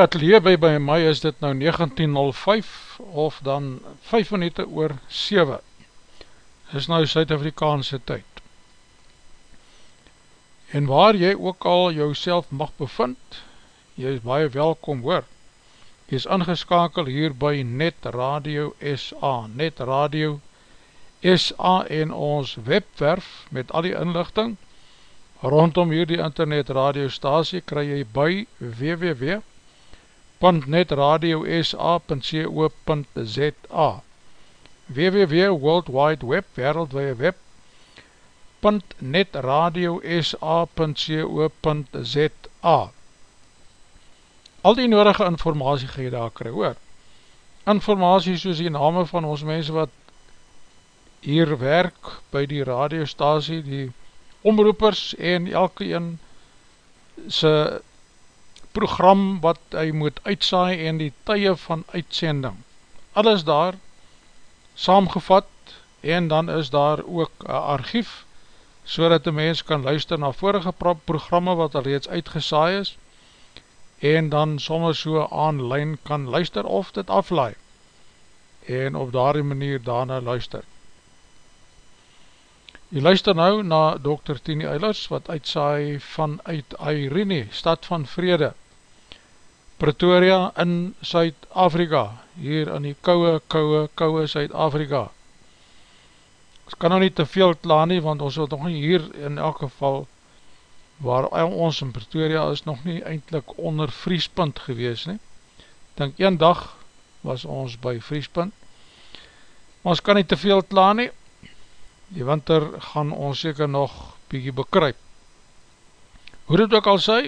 atelier by by my is dit nou 19.05 of dan 5 minuten oor 7 is nou Suid-Afrikaanse tyd. En waar jy ook al jouself mag bevind, jy is baie welkom hoor. Jy is aangeskakel hier by Net Radio SA, Net Radio SA en ons webwerf met al die inlichting. Rondom hier die internet radiostasie kry jy by www.net www.netradiosa.co.za www World Wide Web, wereldwee web .netradiosa.co.za Al die nodige informatie ga jy daar kry, hoor. Informatie soos die name van ons mense wat hier werk by die radiostasie, die omroepers en elke een sy program wat hy moet uitsaai en die tye van uitsending. Alles daar saamgevat en dan is daar ook een archief so dat die mens kan luister na vorige programme wat al reeds uitgesaai is en dan soms so online kan luister of dit aflaai en op daardie manier daarna luister. Jy luister nou na Dr. Tini Eilers wat uitsaai vanuit Airene, stad van vrede, Pretoria in Suid-Afrika, hier in die kouwe, kouwe, kouwe Suid-Afrika. Ons kan nou nie te veel kla nie, want ons wil nog nie hier in elk geval, waar ons in Pretoria is, nog nie eindelijk onder vriespunt gewees nie. Denk een dag was ons by vriespunt, maar ons kan nie te veel kla nie, die winter gaan ons seker nog bykie bekryp. Hoe dit ook al sê,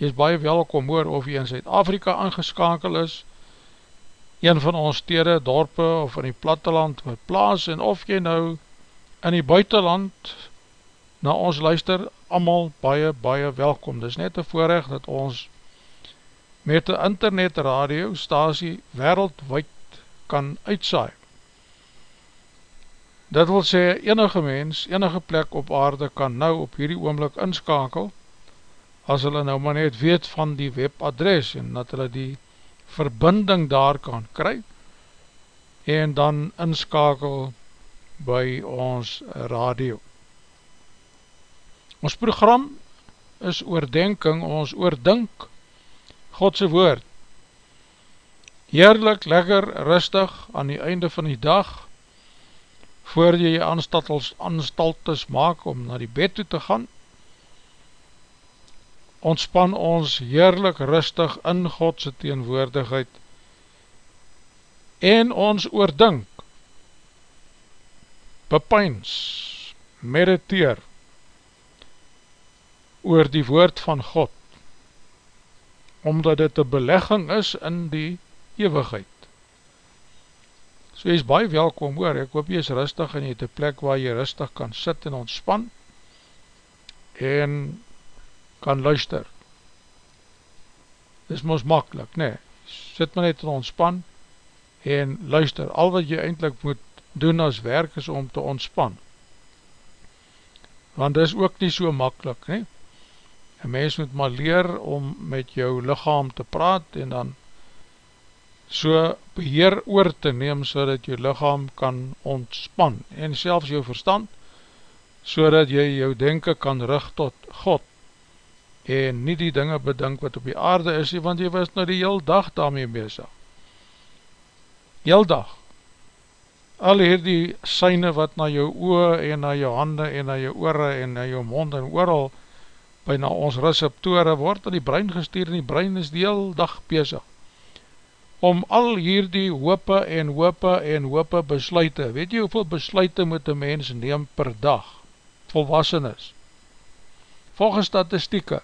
jy is baie welkom hoor of jy in Zuid-Afrika aangeskakel is, een van ons stede, dorpe of in die platteland met plaas en of jy nou in die buitenland na ons luister, allemaal baie, baie welkom. Dit is net een voorrecht dat ons met die internet radio stasie wereldwijd kan uitsaai. Dit wil sê, enige mens, enige plek op aarde kan nou op hierdie oomlik inskakel, as hulle nou maar net weet van die webadres en dat hulle die verbinding daar kan kry, en dan inskakel by ons radio. Ons program is oordenking, ons oordink Godse woord. Heerlik, lekker, rustig, aan die einde van die dag, voor jy jy anstaltes maak om na die bed toe te gaan, ontspan ons heerlik rustig in Godse teenwoordigheid en ons oordink, bepyns, mediteer oor die woord van God, omdat dit een belegging is in die eeuwigheid. So jy is baie welkom hoor, ek hoop jy is rustig en jy het een plek waar jy rustig kan sit en ontspan en kan luister. Dit is ons makkelijk, nee, sit maar net en ontspan en luister. Al wat jy eindelijk moet doen as werk is om te ontspan. Want dit is ook nie so makkelijk, nee. Een mens moet maar leer om met jou lichaam te praat en dan so beheer oor te neem so dat jou lichaam kan ontspan en selfs jou verstand so dat jy jou denken kan rig tot God en nie die dinge bedink wat op die aarde is want jy was nou die heel dag daarmee bezig. Heel dag. Al hierdie syne wat na jou oor en na jou hande en na jou oore en na jou mond en ooral by na ons receptore word in die brein gestuur en die brein is die heel dag bezig om al hierdie hoope en hoope en hoope besluite, weet jy hoeveel besluite moet een mens neem per dag, volwassen is, volgens statistieke,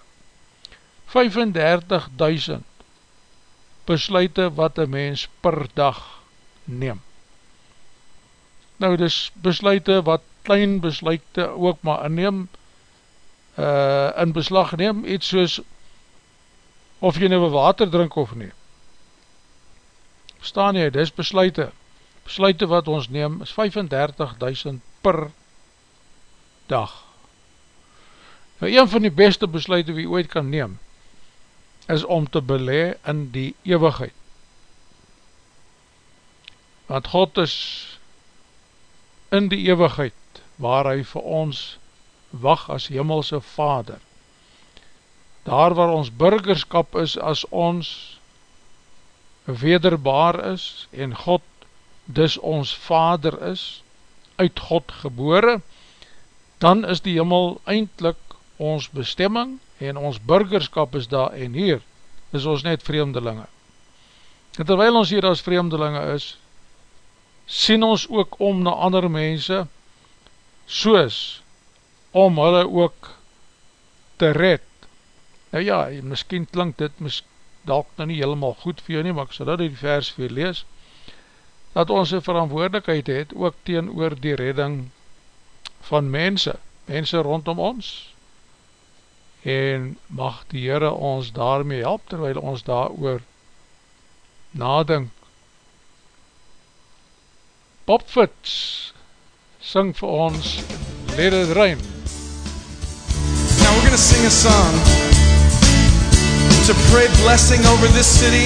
35.000 besluite wat een mens per dag neem. Nou dis besluite wat klein besluite ook maar inneem, uh, in beslag neem, iets soos of jy nou water drink of nie, Verstaan jy, dis besluite. Besluite wat ons neem is 35.000 per dag. Nou een van die beste besluite wie ooit kan neem, is om te belee in die eeuwigheid. Want God is in die eeuwigheid waar hy vir ons wacht as hemelse vader. Daar waar ons burgerskap is as ons wederbaar is en God dus ons vader is, uit God gebore, dan is die hemel eindelijk ons bestemming en ons burgerskap is daar en hier is ons net vreemdelinge. En terwijl ons hier as vreemdelinge is, sien ons ook om na ander mense, soos om hulle ook te red. Nou ja, miskien klink dit mis, dalk nou nie helemaal goed vir jou nie, maar ek sal dit die vers vir lees, dat ons een verantwoordelikheid het, ook teen oor die redding van mense, mense rondom ons, en mag die Heere ons daarmee help, terwijl ons daar oor nadink. Popfits sing vir ons Let It Rain. Now we're to sing a song to pray blessing over this city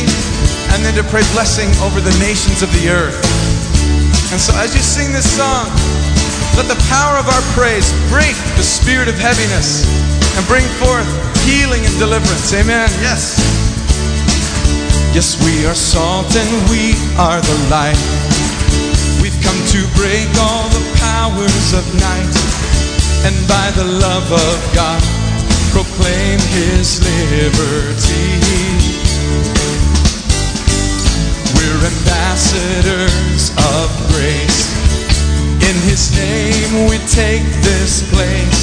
and then to pray blessing over the nations of the earth. And so as you sing this song, let the power of our praise break the spirit of heaviness and bring forth healing and deliverance. Amen. Yes. Yes, we are salt and we are the light. We've come to break all the powers of night and by the love of God proclaim his liberty. We're ambassadors of grace. In his name we take this place.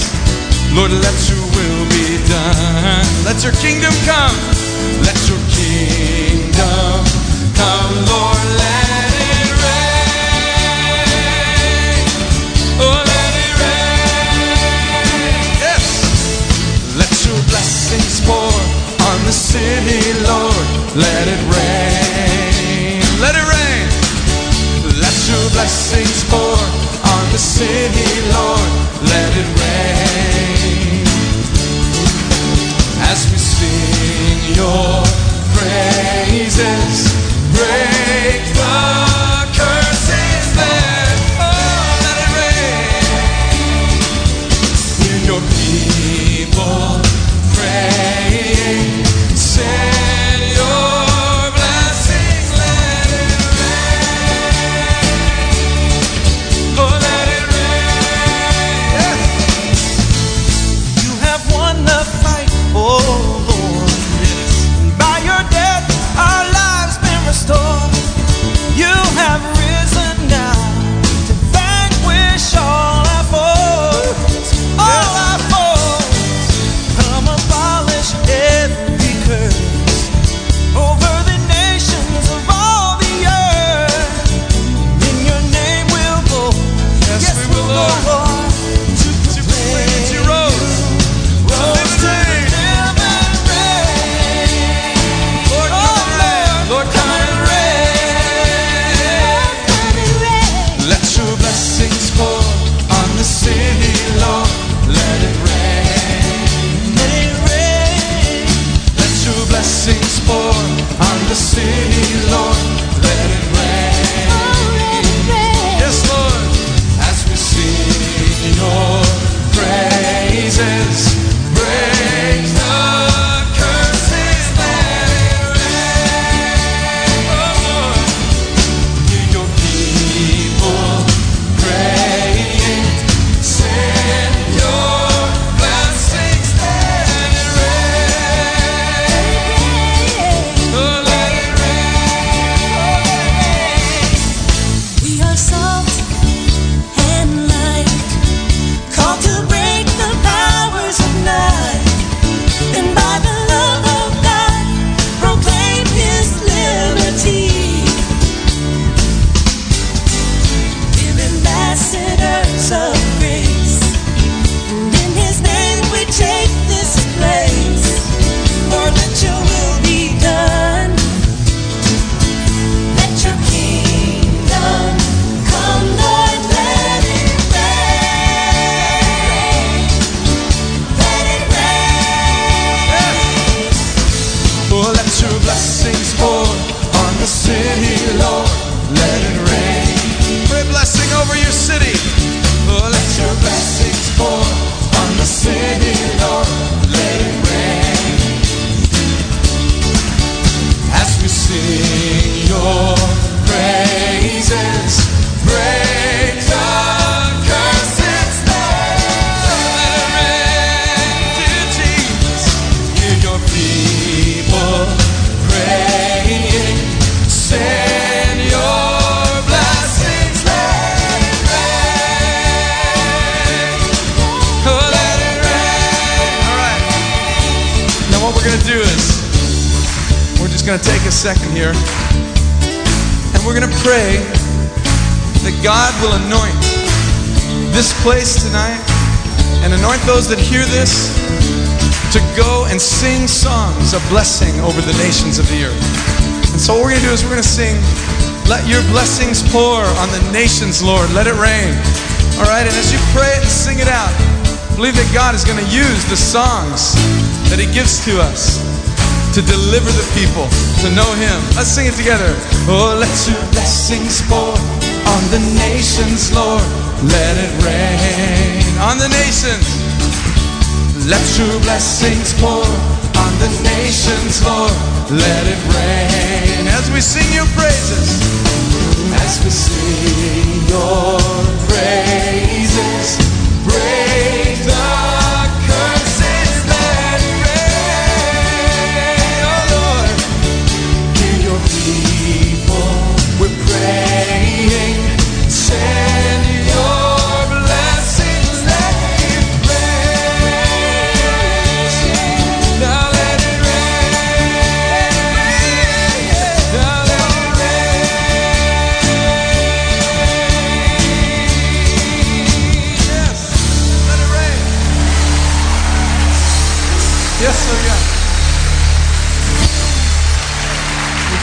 Lord, let your will be done. Let your kingdom come. Let your kingdom come, Lord. City, Lord. Let it rain. Let it rain. Let your blessings pour on the city, Lord. Let it rain. As we sing your praises, going to take a second here and we're going to pray that God will anoint this place tonight and anoint those that hear this to go and sing songs of blessing over the nations of the earth. And so what we're going to do is we're going to sing, Let Your Blessings Pour on the Nations, Lord. Let it rain. All right, and as you pray it and sing it out, believe that God is going to use the songs that He gives to us to deliver the people to know Him. Let's sing it together. Oh, let your blessings pour on the nations, Lord. Let it rain on the nations. Let your blessings pour on the nations, Lord. Let it rain as we sing your praises. As we sing your praises,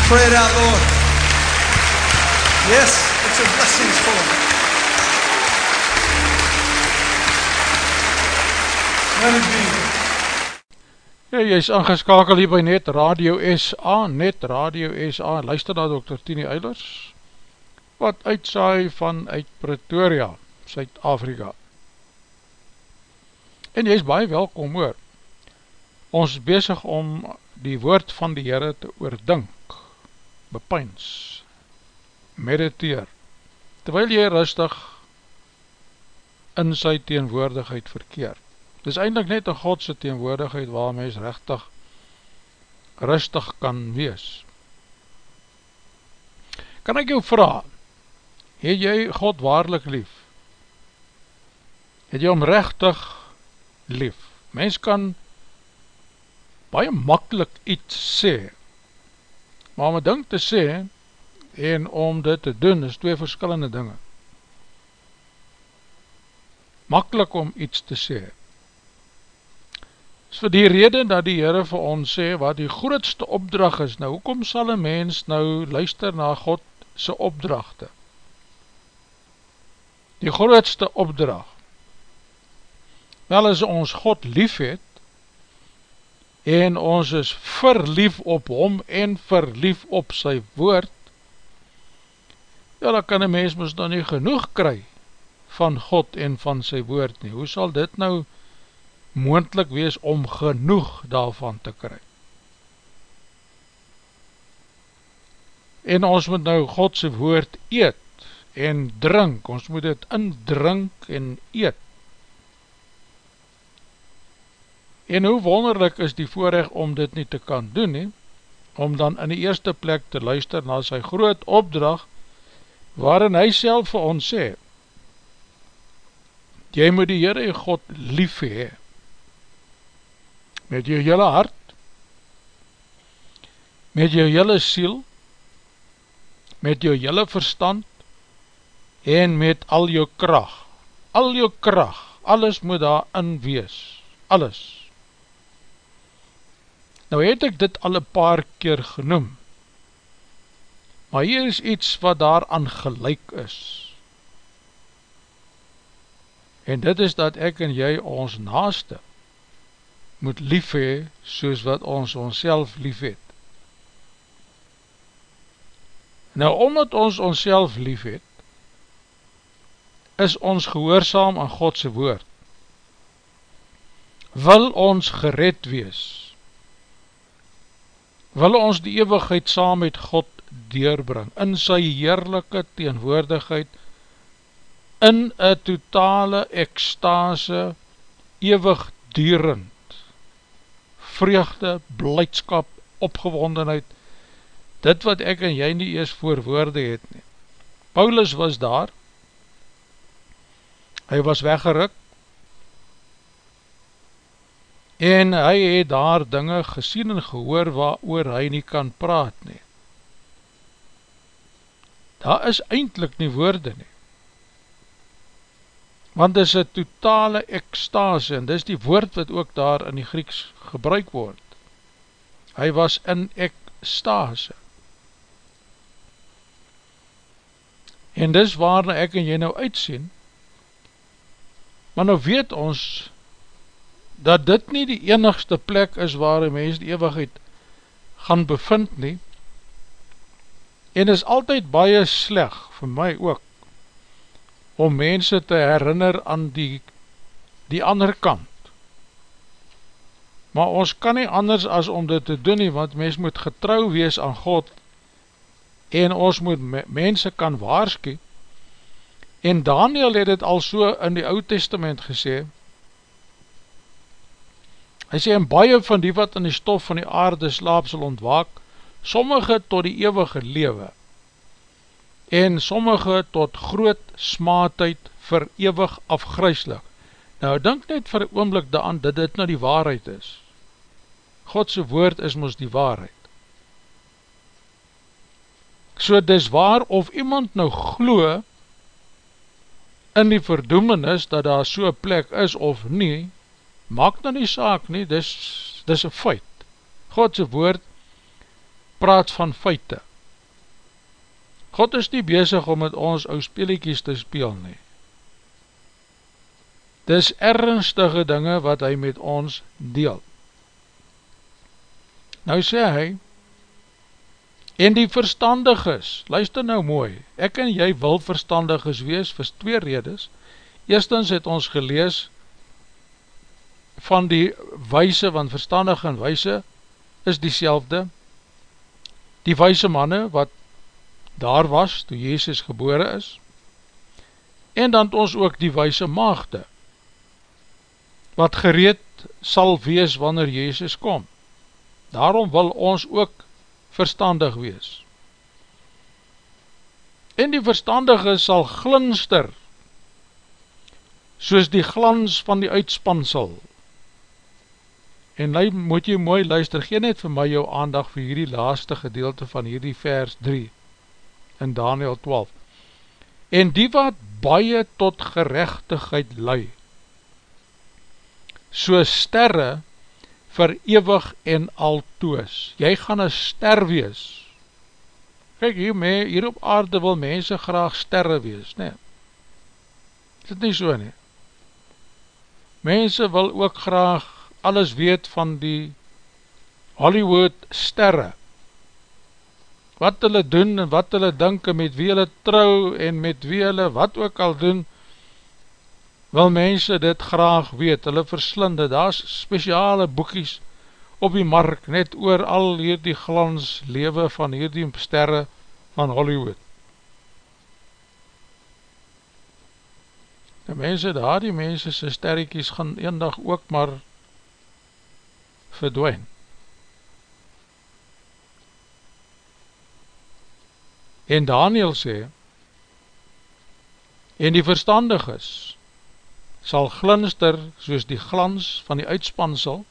pray it out, Lord. Yes, let your blessings fall. Let it be. Ja, jy is aangeskakel hier by Net Radio SA, Net Radio SA, luister na Dr. Tini Eilers, wat uitsaai vanuit Pretoria, Suid-Afrika. En jy is baie welkom hoor, ons is bezig om die woord van die Heere te oordink, bepyns, mediteer, terwyl jy rustig in sy teenwoordigheid verkeer. Dit is eindelijk net een Godse teenwoordigheid waar mens rechtig rustig kan wees. Kan ek jou vraag, het jy God waarlik lief? Het jy om rechtig lief? Mens kan baie makkelijk iets sê, maar om een ding te sê en om dit te doen is twee verskillende dinge. Makkelijk om iets te sê, is vir die rede dat die Heere vir ons sê wat die grootste opdracht is. Nou, hoekom sal een mens nou luister na God sy opdrachte? Die grootste opdracht. Wel as ons God lief het, en ons is verlief op hom en verlief op sy woord, ja, dan kan een mens ons dan nie genoeg kry van God en van sy woord nie. Hoe sal dit nou moendlik wees om genoeg daarvan te kry. En ons moet nou Godse woord eet en drink, ons moet het indrink en eet. En hoe wonderlik is die voorrecht om dit nie te kan doen nie, om dan in die eerste plek te luister na sy groot opdracht, waarin hy self vir ons sê, jy moet die Heere God lief hee, met jou hele hart, met jou hele siel, met jou hele verstand, en met al jou kracht, al jou kracht, alles moet daar in wees, alles. Nou het ek dit al een paar keer genoem, maar hier is iets wat daar aan gelijk is, en dit is dat ek en jy ons naaste, moet lief hee soos wat ons ons lief het. Nou, omdat ons ons lief het, is ons gehoorzaam aan Godse woord. Wil ons gered wees, wil ons die eeuwigheid saam met God deurbring, in sy heerlijke teenwoordigheid, in een totale ekstase, eeuwig durend, vreugde, blijdskap, opgewondenheid, dit wat ek en jy nie eers voor woorde het nie. Paulus was daar, hy was weggeruk, en hy het daar dinge gesien en gehoor waar hy nie kan praat nie. Daar is eindelijk nie woorde nie. Want dit is een totale ekstase en dit is die woord wat ook daar in die Grieks gebruik word. Hy was in ekstase. En dis waarna ek en jy nou uitsien, maar nou weet ons dat dit nie die enigste plek is waar die mens die eeuwigheid gaan bevind nie. En is altyd baie sleg vir my ook om mense te herinner aan die die ander kant. Maar ons kan nie anders as om dit te doen nie want mens moet getrouw wees aan God en ons moet me mense kan waarski en Daniel het het al so in die oud testament gesê Hy sê, en baie van die wat in die stof van die aarde slaap sal ontwaak, sommige tot die eeuwige lewe, en sommige tot groot smaatheid vir eeuwig afgryslik. Nou, denk net vir een oomlik daan, dat dit nou die waarheid is. Godse woord is ons die waarheid. So dis waar of iemand nou glo in die verdoemenis dat daar so plek is of nie, maak nou nie saak nie, dis, dis een feit. Godse woord praat van feite. God is nie bezig om met ons ou speeliekies te speel nie. Dis ernstige dinge wat hy met ons deel. Nou sê hy, en die verstandig is, luister nou mooi, ek en jy wil verstandig is wees, vir twee redes. Eerstens het ons gelees, van die wijse, want verstandig en wijse is die die wijse manne wat daar was toe Jezus gebore is, en dan ons ook die wijse maagde, wat gereed sal wees wanneer Jezus kom. Daarom wil ons ook verstandig wees. En die verstandige sal glinster, soos die glans van die uitspansel, En nou moet jy mooi luister, gee net vir my jou aandag vir hierdie laaste gedeelte van hierdie vers 3 in Daniel 12. En die wat baie tot gerechtigheid lui, so sterre vir ewig en altoos. Jy gaan een ster wees. Kijk hier, mee, hier op aarde wil mense graag sterre wees, nee. Is dit nie so nie? Mense wil ook graag alles weet van die Hollywood sterre, wat hulle doen en wat hulle denken, met wie hulle trou en met wie hulle wat ook al doen, wil mense dit graag weet, hulle verslinde, daar is speciale boekies op die mark, net oor al hierdie glans lewe van hierdie sterre van Hollywood. Die mense, daar die mense sy sterrekies gaan een dag ook maar verdwijn. En Daniel sê, en die verstandig is, sal glinster soos die glans van die uitspansel,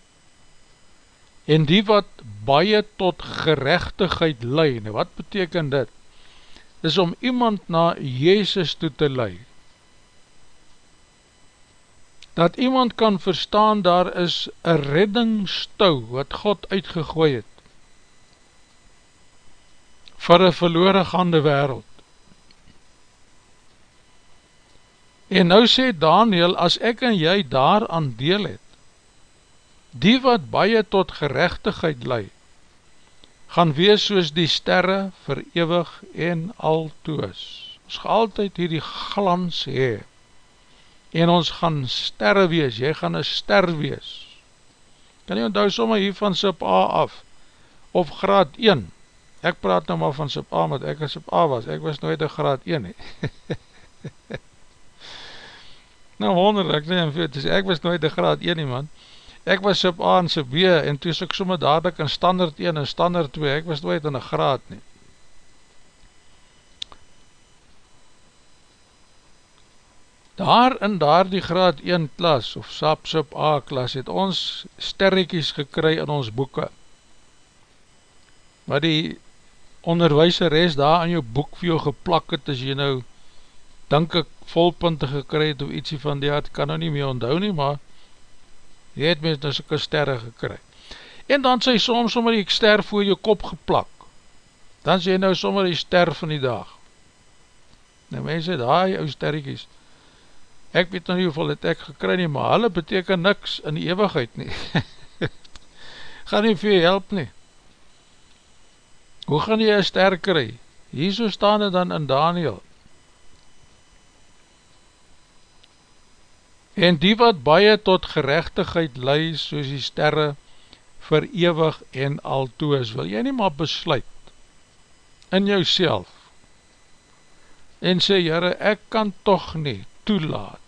en die wat baie tot gerechtigheid lei, nou wat beteken dit? Is om iemand na Jezus toe te lei, dat iemand kan verstaan daar is een reddingstou wat God uitgegooi het vir een verloore gaande wereld. En nou sê Daniel, as ek en jy daar aan deel het, die wat baie tot gerechtigheid lei, gaan wees soos die sterre verewig en altoos. Ons gaan altyd hierdie glans hee, en ons gaan sterre wees, jy gaan een ster wees. Kan jy onthou somme hier van sub A af, of graad 1, ek praat nou maar van sub A, want ek is sub A was, ek was nooit een graad 1 nie. nou wonder ek nie, ek was nooit een graad 1 nie man, ek was sub A en sub B, en toe is ek somme dadelijk in standaard 1 en standaard 2, ek was nooit in een graad nie. Daar in daar die graad 1 klas of SAP sub A klas het ons sterretjies gekry in ons boeken. Wat die onderwijseres daar aan jou boek vir jou geplak het as jy nou denk ek volpunte gekry het of ietsie van die had, kan nou nie meer onthou nie, maar jy het mens nou soke sterre gekry. En dan sê soms sommer die ster voor jou kop geplak. Dan sê nou sommer die ster van die dag. Nou mense het haai ou sterretjies. Ek weet nou nie hoeveel het ek gekry nie, maar hulle beteken niks in die eeuwigheid nie. gaan nie vir jy help nie. Hoe gaan jy een ster kry? Hier so staan het dan in Daniel. En die wat baie tot gerechtigheid lei, soos die sterre, verewig en altoos, wil jy nie maar besluit in jou en sê, jyre, ek kan toch nie toelaat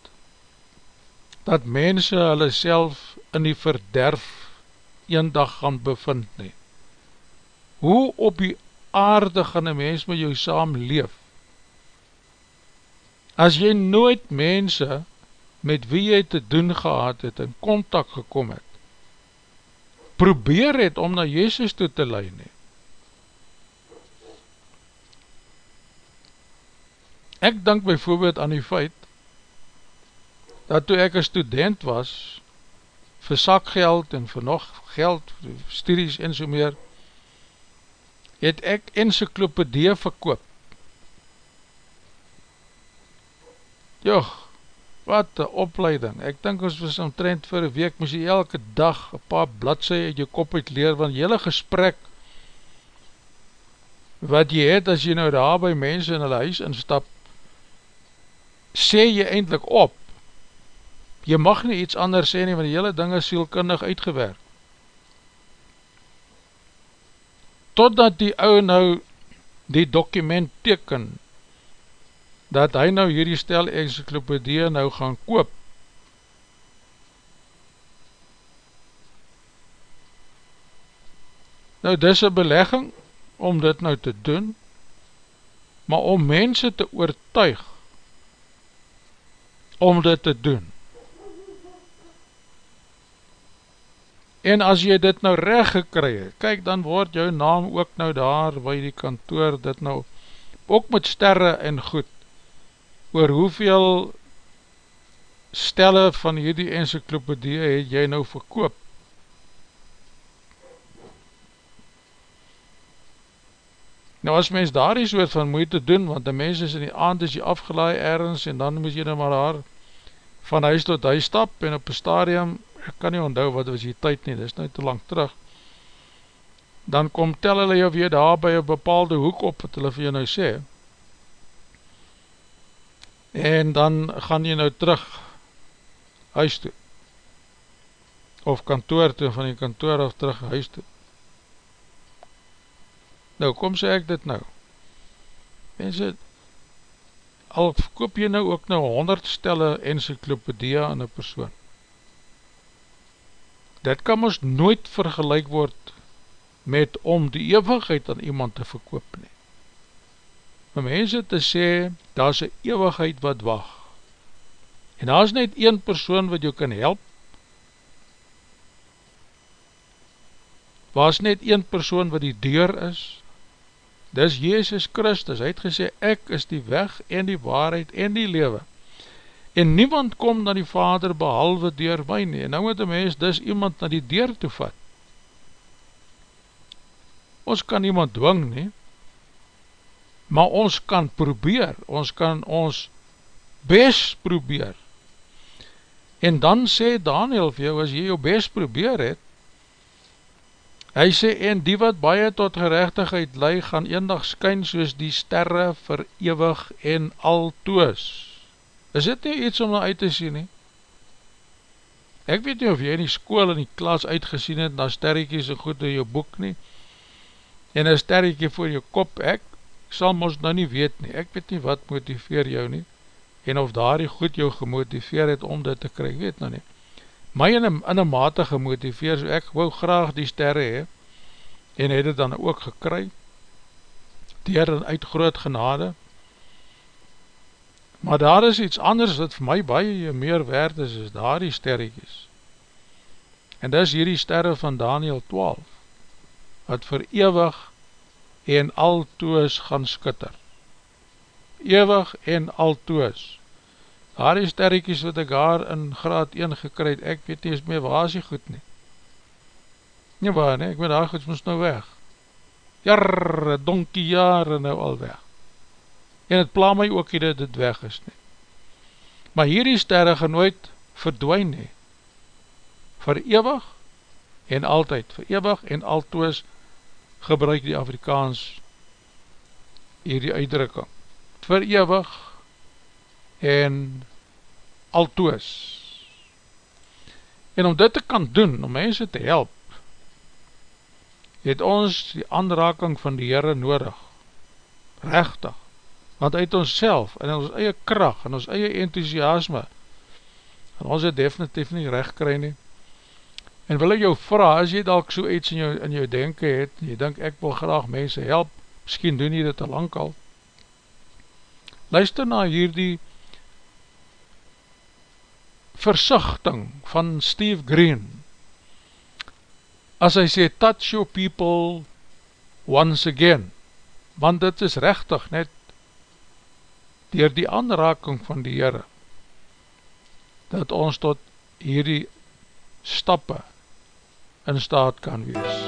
dat mense hulle self in die verderf een dag gaan bevind nie. Hoe op die aarde gaan een mens met jou saam leef? As jy nooit mense met wie jy te doen gehad het, in contact gekom het, probeer het om na Jezus toe te leid nie. Ek denk bijvoorbeeld aan die feit, dat toe ek een student was, vir sakgeld en vir nog geld, studies en so meer, het ek encyklopedie verkoop. Joch, wat een opleiding, ek dink ons was omtrent vir een week, moes jy elke dag een paar bladse uit jou kop uit leer, want jylle gesprek, wat jy het as jy nou daar by mense in hulle huis instap, sê jy eindelijk op, jy mag nie iets anders sê nie, want die hele ding is sielkundig uitgewerk. Totdat die ou nou die document teken, dat hy nou hierdie stel encyklopedie nou gaan koop. Nou dis een belegging om dit nou te doen, maar om mense te oortuig om dit te doen. En as jy dit nou recht gekry het, kyk dan word jou naam ook nou daar by die kantoor dit nou ook met sterre en goed oor hoeveel stelle van hierdie encyklopedie het jy nou verkoop. Nou as mens daar die soort van moeite doen, want die mens is in die aand is jy afgelaai ergens en dan moet jy nou maar daar van huis tot huis stap en op een stadium, ek kan nie onthou wat was die tyd nie, dit is nou te lang terug, dan kom tel hulle jou weer daar by een bepaalde hoek op wat hulle vir jou nou sê, en dan gaan jy nou terug huis toe. Of kantoor toe, van die kantoor of terug huis toe. Nou kom sê ek dit nou. Mense al koop jy nou ook nou 100 stelle encyklopedie aan een persoon dit kan ons nooit vergelijk word met om die eeuwigheid aan iemand te verkoop nie. Om mense te sê, daar is een eeuwigheid wat wacht. En daar is net een persoon wat jou kan help, waar is net een persoon wat die deur is, dis Jezus Christus, hy het gesê, ek is die weg en die waarheid en die lewe, en niemand kom na die Vader behalwe deur my nie, en nou moet die mens dis iemand na die deur toe vat, ons kan niemand dwing nie, maar ons kan probeer, ons kan ons best probeer. En dan sê Daniel vir jou, as jy jou best probeer het, hy sê, en die wat baie tot gerechtigheid lei, gaan eendag skyn soos die sterre verewig en altoos. Is dit nie iets om na uit te sien nie? Ek weet nie of jy in die school in die klas uitgesien het, na sterretjies en goed in jou boek nie, en een sterretje voor jou kop, ek sal ons nou nie weet nie, ek weet nie wat motiveer jou nie, en of daar die goed jou gemotiveer het om dit te kry, ek weet nou nie. My in een, in een mate gemotiveer, so ek wou graag die sterre hee, en het het dan ook gekry, dier en uit groot genade, Maar daar is iets anders wat vir my baie meer waard is, is daar die sterretjies. En dis hierdie sterre van Daniel 12, wat vir ewig en altoos gaan skitter. Ewig en altoos. Daar die sterretjies wat ek daar in graad 1 gekryd, ek weet nie eens meer waar is die goed nie. Nie waar nie, ek weet daar goed moest nou weg. Jarre, donkie jare nou al weg. En het pla my ook nie dat dit weg is nie. Maar hierdie sterre gaan nooit verdwijn nie. Vir ewig en altyd, vir ewig en altoos gebruik die Afrikaans hierdie uitdrukking. Vir ewig en altoos. En om dit te kan doen, om mense te help, het ons die aanraking van die Heere nodig, rechtig, want uit ons self, en ons eie kracht, en ons eie enthousiasme, en ons het definitief nie recht kry nie, en wil ek jou vraag, as jy dalk so iets in jou, in jou denken het, jy denk ek wil graag mense help, miskien doen jy dit al lang al, luister na hierdie versichting van Steve Green, as hy sê, touch your people once again, want dit is rechtig net dier die aanraking van die Heere, dat ons tot hierdie stappe in staat kan wees.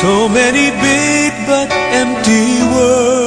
So many big but empty words.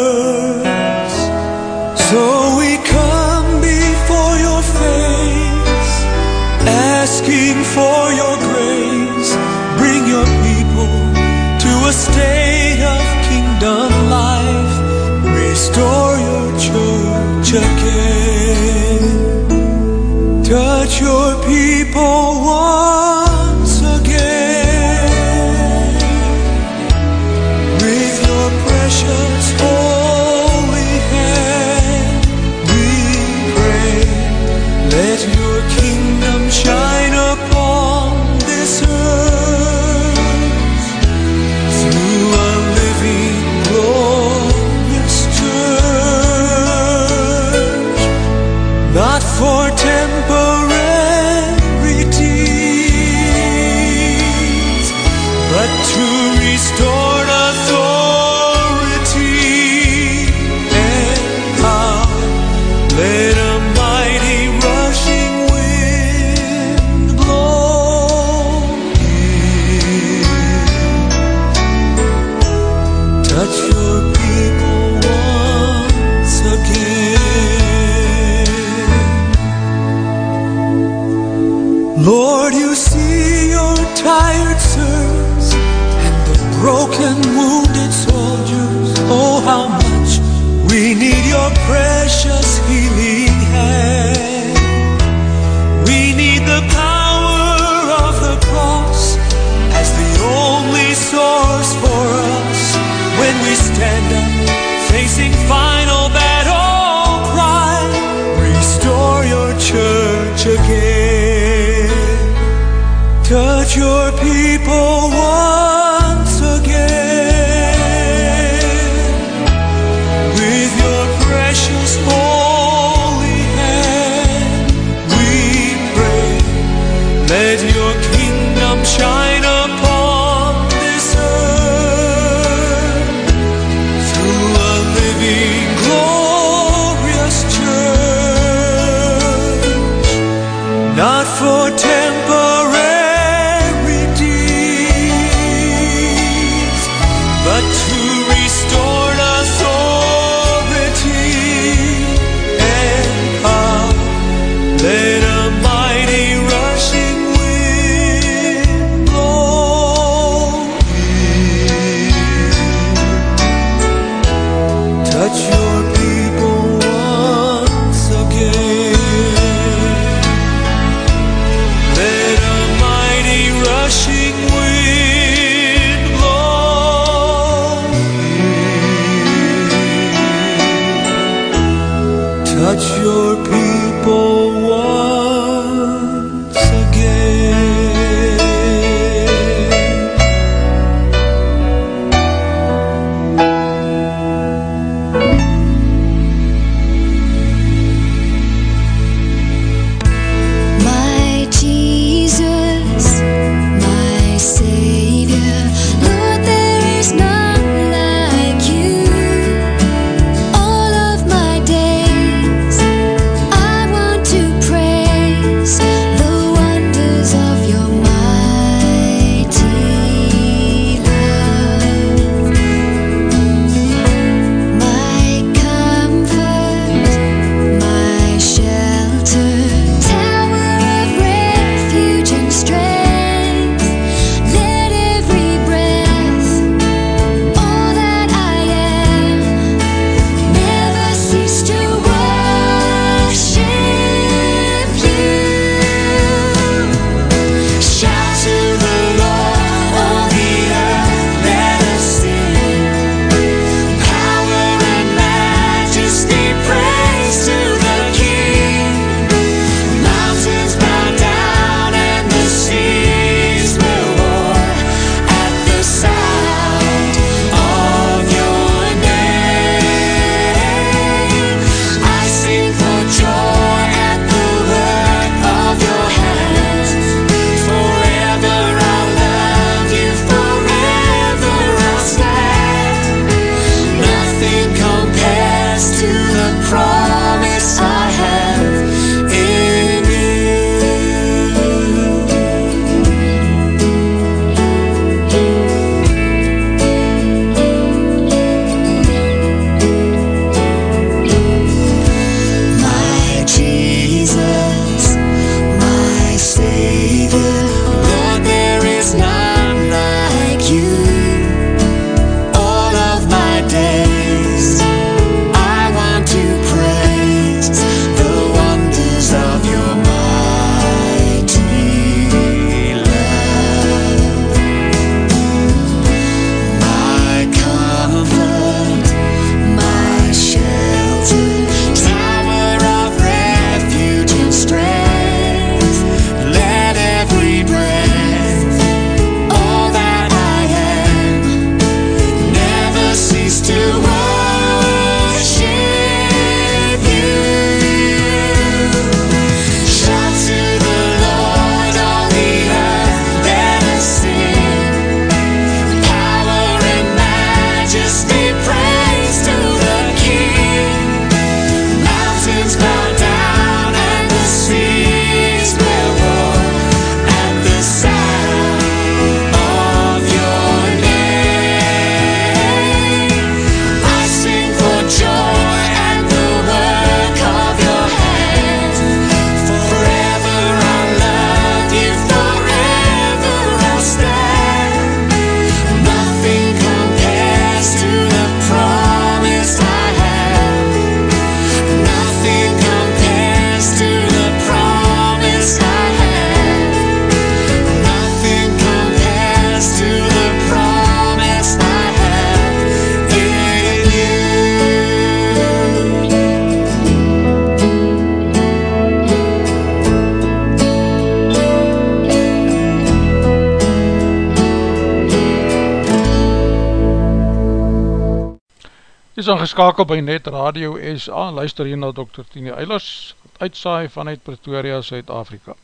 ingeskakel by Net Radio SA en luister hier na Dr. Tini Eilers, uitsaai vanuit Pretoria, Suid-Afrika.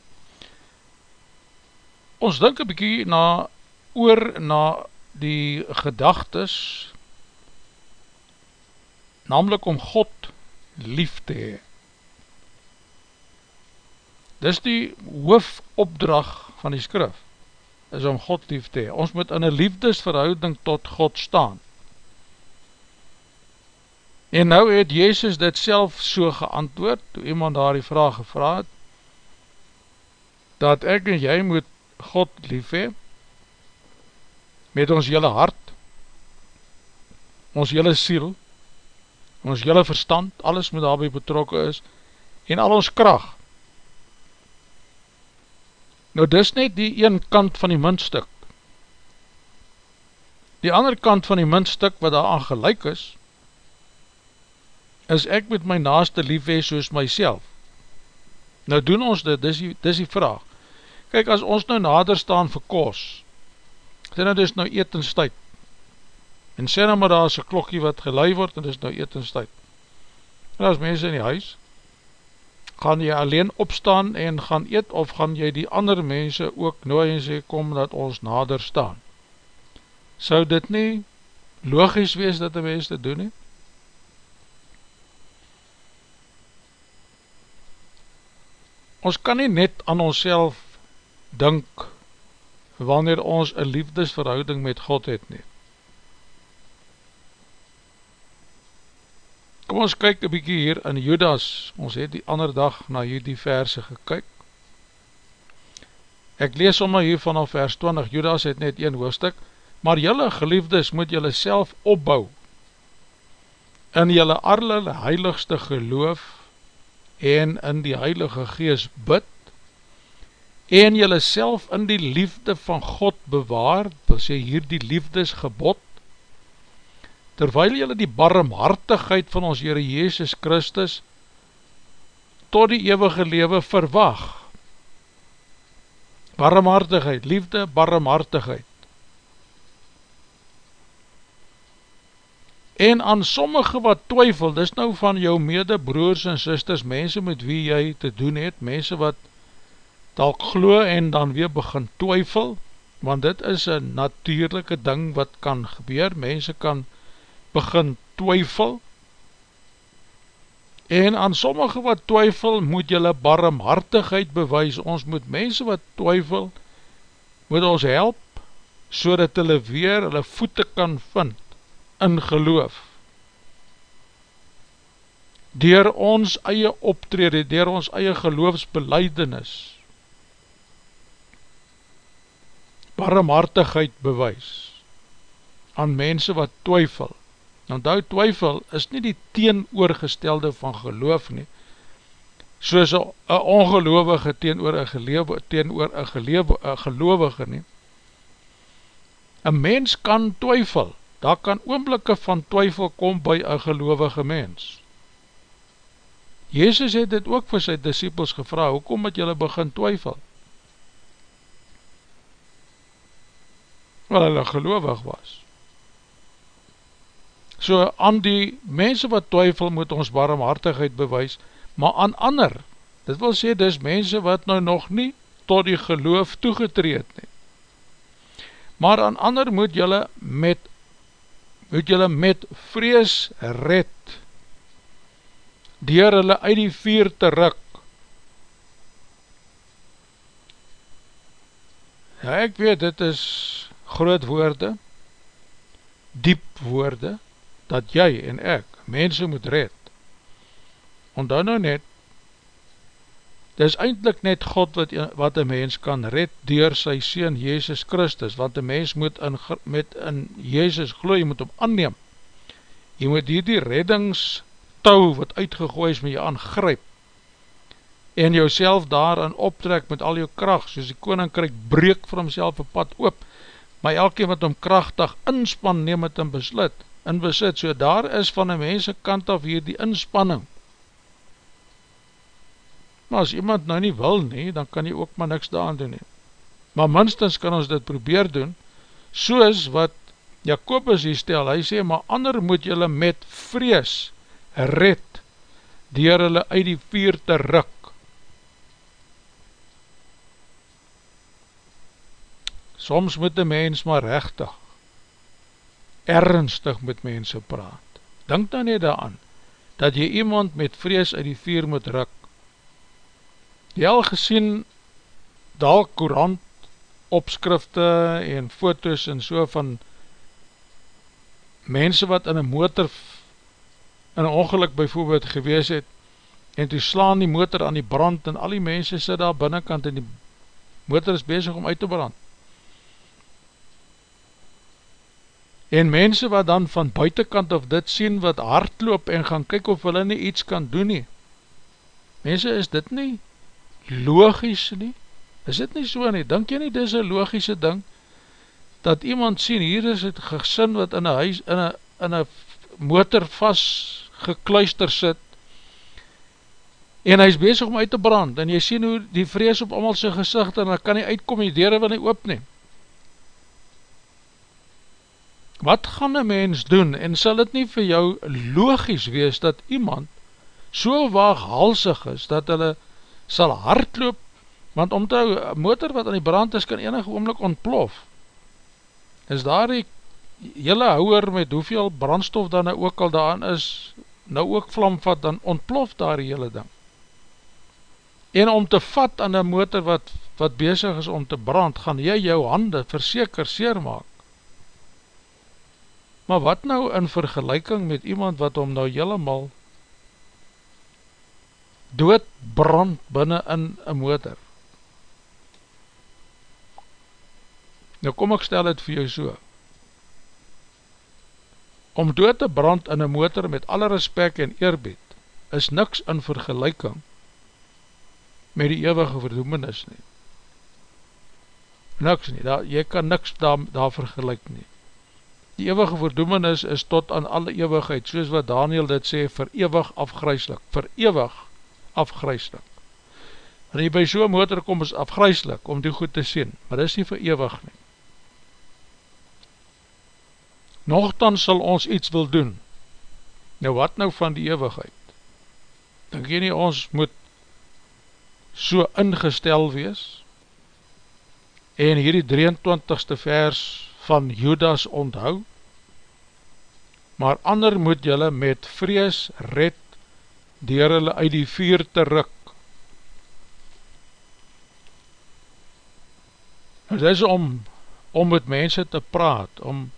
Ons dink een bykie na, oor na die gedagtes, namelijk om God lief te hee. Dis die hoofopdrag van die skrif, is om God lief te hee. Ons moet in een liefdesverhouding tot God staan. En nou het Jezus dit self so geantwoord, toe iemand daar die vraag gevraad, dat ek en jy moet God liefhe, met ons jylle hart, ons jylle siel, ons jylle verstand, alles moet daarby betrokken is, en al ons kracht. Nou dis net die een kant van die muntstuk. Die ander kant van die muntstuk wat daaraan gelijk is, is ek met my naaste lief wees soos myself. Nou doen ons dit, dis die, dis die vraag. Kyk, as ons nou nader staan vir kos, sê nou dis nou etenstijd, en sê nou maar daar is een klokkie wat gelui word, en dis nou etenstijd. En as mense in die huis, gaan jy alleen opstaan en gaan eet, of gaan jy die ander mense ook nooi en sê, kom dat ons nader staan. Sou dit nie logisch wees dat die mens dit doen nie? Ons kan nie net aan onsself dink wanneer ons een liefdesverhouding met God het nie. Kom ons kyk een bykie hier in Judas, ons het die ander dag na hierdie verse gekyk. Ek lees om hier vanaf vers 20, Judas het net een hoofdstuk, maar jylle geliefdes moet jylle self opbou in jylle arle heiligste geloof en in die heilige gees bid en jylle self in die liefde van God bewaar, wil sê hier die liefdesgebod, terwyl jylle die barmhartigheid van ons Heere Jezus Christus tot die eeuwige lewe verwag. Barmhartigheid, liefde, barmhartigheid. En aan sommige wat twyfel, dis nou van jou mede broers en sisters, mense met wie jy te doen het, mense wat dalk glo en dan weer begin twyfel, want dit is een natuurlijke ding wat kan gebeur, mense kan begin twyfel, en aan sommige wat twyfel, moet jylle barmhartigheid bewys, ons moet mense wat twyfel, moet ons help, so dat hulle weer hulle voete kan vind, in geloof, dier ons eie optrede, dier ons eie geloofsbeleidenis, barmhartigheid bewys aan mense wat twyfel. Nou die twyfel is nie die teenoorgestelde van geloof nie, soos een ongeloofige teenoor een gelewe, teenoor een gelewe, een geloofige nie. Een mens kan twyfel, daar kan oomblikke van twyfel kom by een geloofige mens. Jezus het dit ook vir sy disciples gevra, hoekom het julle begin twyfel? wel hulle gelovig was. So aan die mense wat twyfel moet ons barmhartigheid bewys, maar aan ander, dit wil sê dis mense wat nou nog nie tot die geloof toegetreed nie. Maar aan ander moet jylle met moet jylle met vrees red dier hulle uit die vier te ruk. Ja, ek weet, dit is groot woorde, diep woorde, dat jy en ek mense moet red. Ondou nou net, dit is eindelijk net God wat, wat een mens kan red door sy Seen Jezus Christus, want een mens moet in, met in Jezus glo, jy moet hom anneem. Jy moet hier die reddingstouw wat uitgegooi is met jy aangryp, en jou daarin optrek met al jou kracht, soos die koninkrijk breek vir homself een pad oop, maar elke wat om krachtig inspan neem het in beslit, in besit, so daar is van een mense kant af hier die inspanning. Maar as iemand nou nie wil nie, dan kan jy ook maar niks daan doen nie. Maar minstens kan ons dit probeer doen, soos wat Jacobus hier stel, hy sê, maar ander moet jylle met vrees red, dier hulle uit die vuur te ruk, Soms moet die mens maar rechtig, ernstig met mense praat. Denk dan nie daaraan, dat jy iemand met vrees uit die vuur moet ruk. Jy al gesien, daal courant, opskrifte en foto's en so van mense wat in een motor, in een ongeluk bijvoorbeeld gewees het, en toe slaan die motor aan die brand en al die mense sit daar binnenkant en die motor is bezig om uit te brand. en mense wat dan van buitenkant of dit sien wat hardloop en gaan kyk of hulle nie iets kan doen nie mense is dit nie logisch nie is dit nie so nie, denk jy nie dit is een logische ding dat iemand sien hier is het gesin wat in een huis in een, in een motor vast gekluister sit en hy is bezig om uit te brand en jy sien hoe die vrees op allemaal sy gezicht en hy kan nie uitkom, die deur wil nie oopneem. Wat gaan een mens doen en sal het nie vir jou logisch wees dat iemand so waaghalsig is dat hulle sal hardloop want om te hou, motor wat aan die brand is kan enige oomlik ontplof. Is daar die hele houwer met hoeveel brandstof dan nou ook al daan is nou ook vlam vat, dan ontplof daar die hele ding. En om te vat aan die motor wat, wat bezig is om te brand, gaan jy jou hande verseker seer maak maar wat nou in vergelijking met iemand wat om nou helemaal dood brand binnen in een motor Nou kom ek stel het vir jou so. Om dood te brand in een motor met alle respect en eerbied, is niks in vergelijking met die eeuwige verdoemenis nie. Niks nie, daar, jy kan niks daar, daar vergelijk nie. Die eeuwige verdoemenis is tot aan alle eeuwigheid, soos wat Daniel dit sê, vir eeuwig afgryslik, vir eeuwig afgryslik. En jy by so'n motor kom is afgryslik om die goed te sien, maar dit is nie vir eeuwig nie. Nogthans sal ons iets wil doen. Nou wat nou van die eeuwigheid? Denk jy nie ons moet so ingestel wees? En hierdie 23ste vers van Judas onthou? Maar ander moet jylle met vrees red dier hulle uit die vuur te ruk. Het is om, om met mense te praat, om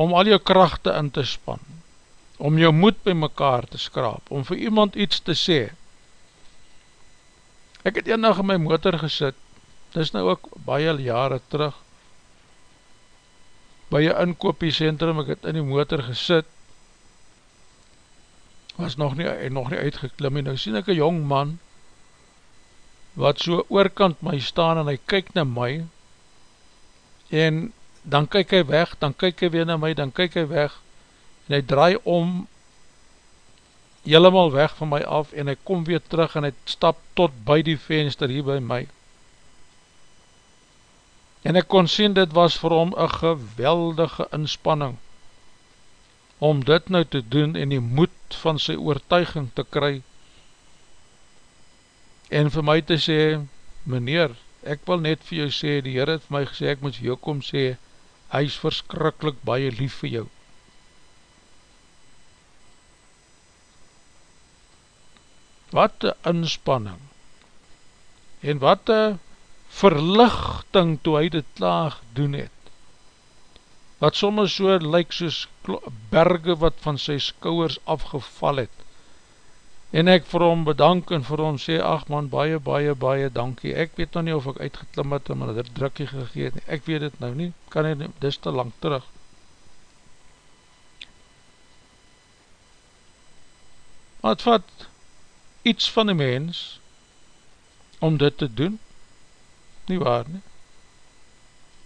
om al jou krachte in te span, om jou moed by mekaar te skraap, om vir iemand iets te sê. Ek het eendag in my motor gesit, dis nou ook baie jare terug, by jou inkopiecentrum, ek het in die motor gesit, was nog nie, nog nie uitgeklim, en nou sien ek een jong man, wat so oorkant my staan, en hy kyk na my, en dan kyk hy weg, dan kyk hy weer na my, dan kyk hy weg, en hy draai om, helemaal weg van my af, en hy kom weer terug, en hy stap tot by die venster hier by my. En ek kon sien, dit was vir hom een geweldige inspanning, om dit nou te doen, en die moed van sy oortuiging te kry, en vir my te sê, meneer, ek wil net vir jou sê, die Heer het vir my gesê, ek moet vir jou kom sê, hy is verskrikkelijk baie lief vir jou. Wat een inspanning en wat een verlichting toe hy dit laag doen het. Wat soms so lyk soos berge wat van sy skouwers afgeval het. En ek vir hom bedank en vir hom sê, ach man, baie, baie, baie dankie, ek weet nou nie of ek uitgeklim het, maar dit drukkie gegeet nie, ek weet het nou nie, kan nie, dit is te lang terug. Maar het vat iets van die mens om dit te doen, nie waar nie.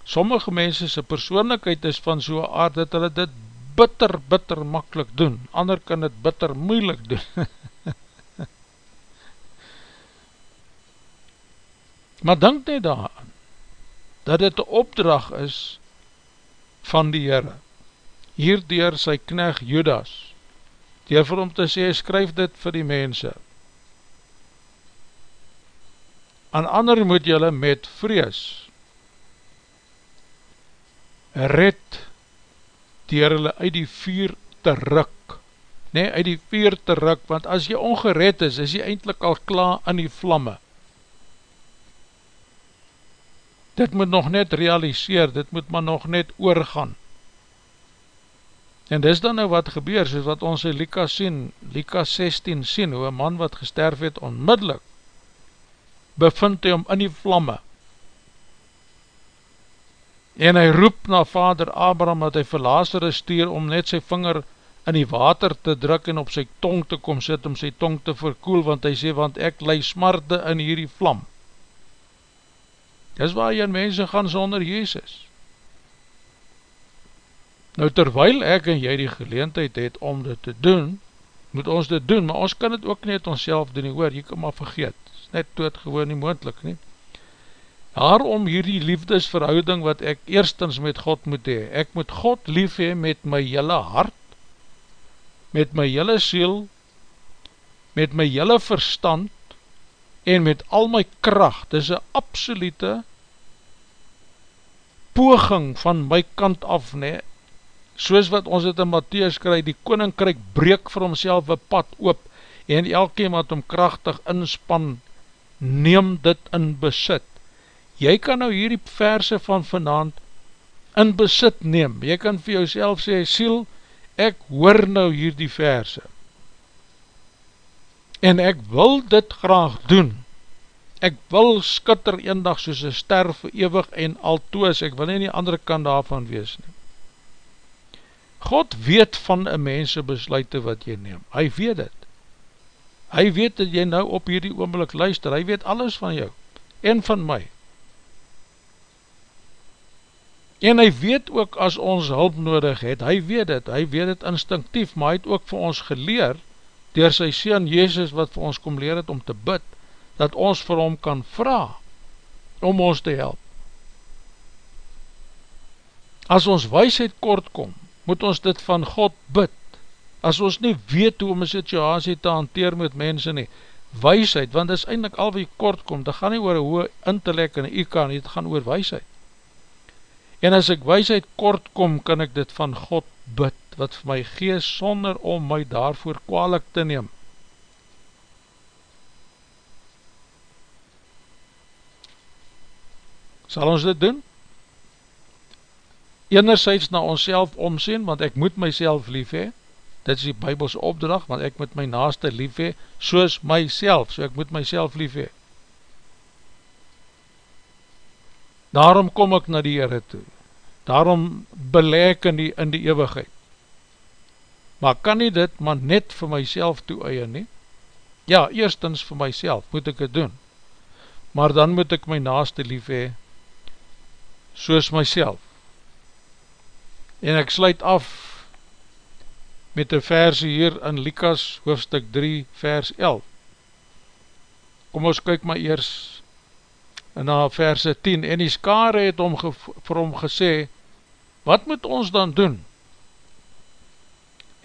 Sommige mense sy persoonlijkheid is van so'n aard dat hulle dit bitter, bitter makkelijk doen, ander kan dit bitter moeilik doen. Maar denk nie daaraan, dat dit een opdracht is van die Heere, hierdoor sy kneg Judas, die vir hom te sê, skryf dit vir die mense. Aan ander moet jylle met vrees red dier hulle uit die vuur te ruk, nee, uit die vuur te ruk, want as jy ongered is, is jy eindelijk al klaar in die vlamme, dit moet nog net realiseer, dit moet maar nog net oorgaan. En dis dan nou wat gebeur, soos wat ons in Lika sien, Lika 16 sien, hoe een man wat gesterf het onmiddellik, bevind hy om in die vlamme, en hy roep na vader Abraham, dat hy vir Lazarus stuur, om net sy vinger in die water te druk, en op sy tong te kom sit, om sy tong te verkoel, want hy sê, want ek lei smarte in hierdie vlam, Dis waar jy mense gaan sonder Jezus. Nou terwyl ek en jy die geleentheid het om dit te doen, moet ons dit doen, maar ons kan dit ook net ons self doen, hoor, jy kan maar vergeet, is net doodgewoon nie moendlik nie. Daarom hierdie liefdesverhouding wat ek eerstens met God moet hee, ek moet God lief hee met my jylle hart, met my jylle siel, met my jylle verstand, en met al my kracht, dit is een absolute poging van my kant af, nee, soos wat ons het in Matthäus kry, die koninkryk breek vir homself een pad oop, en elke wat hom krachtig inspan, neem dit in besit. Jy kan nou hierdie verse van vanavond in besit neem, jy kan vir jouself sê, siel, ek hoor nou hierdie verse, en ek wil dit graag doen, ek wil skitter een dag soos een ster vir ewig en altoos, ek wil nie die andere kant daarvan wees nie. God weet van een mense besluite wat jy neem, hy weet het, hy weet dat jy nou op hierdie oomlik luister, hy weet alles van jou, en van my, en hy weet ook as ons hulp nodig het, hy weet het, hy weet het instinctief, maar hy het ook vir ons geleer, door sy Seen Jezus wat vir ons kom leer het om te bid, dat ons vir hom kan vraag, om ons te help. As ons weisheid kort kom, moet ons dit van God bid, as ons nie weet hoe om een situasie te hanteer met mense nie, weisheid, want dit is eindelijk al wie kort kom, dit gaan nie oor hoe intellect en IQ nie, dit gaan oor weisheid. En as ek weisheid kort kom, kan ek dit van God bid, wat vir my gees sonder om my daarvoor kwalik te neem. Sal ons dit doen? enerzijds na onszelf omsien, want ek moet myself lief hee, dit is die bybelse opdracht, want ek moet my naaste lief hee, soos myself, so ek moet myself lief hee. Daarom kom ek na die Heere toe, daarom belek in die, in die eeuwigheid. Maar kan nie dit maar net vir myself toe eie nie? Ja, eerstens vir myself moet ek het doen, maar dan moet ek my naaste lief hee, soos myself en ek sluit af met die verse hier in Likas hoofstuk 3 vers 11 kom ons kyk maar eers na verse 10 en die skare het om vir hom gesê wat moet ons dan doen?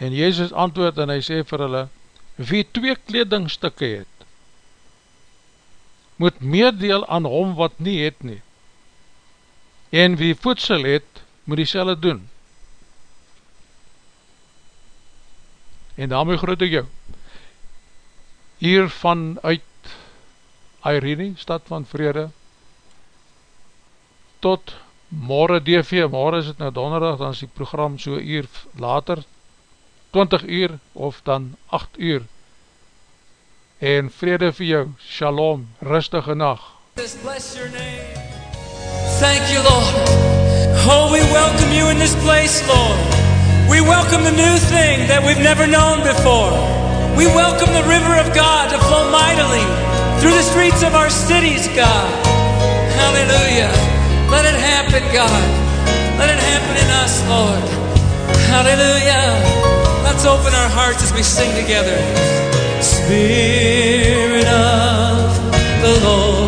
En Jezus antwoord en hy sê vir hulle wie twee kledingstukke het moet meerdeel aan hom wat nie het nie. En wie voedsel het moet die selle doen. En daarmee groet ek jou. Hier vanuit Irene, stad van vrede tot morgen DV, morgen is het nou donderdag dan is die program so uur later 20 uur of dan 8 uur en vrede vir jou, shalom rustige nacht bless your name. Thank you, Lord. Oh, we welcome you in this place, Lord. We welcome the new thing that we've never known before. We welcome the river of God to flow mightily through the streets of our cities, God. Hallelujah. Let it happen, God. Let it happen in us, Lord. Hallelujah. Let's open our hearts as we sing together. Spirit of the Lord,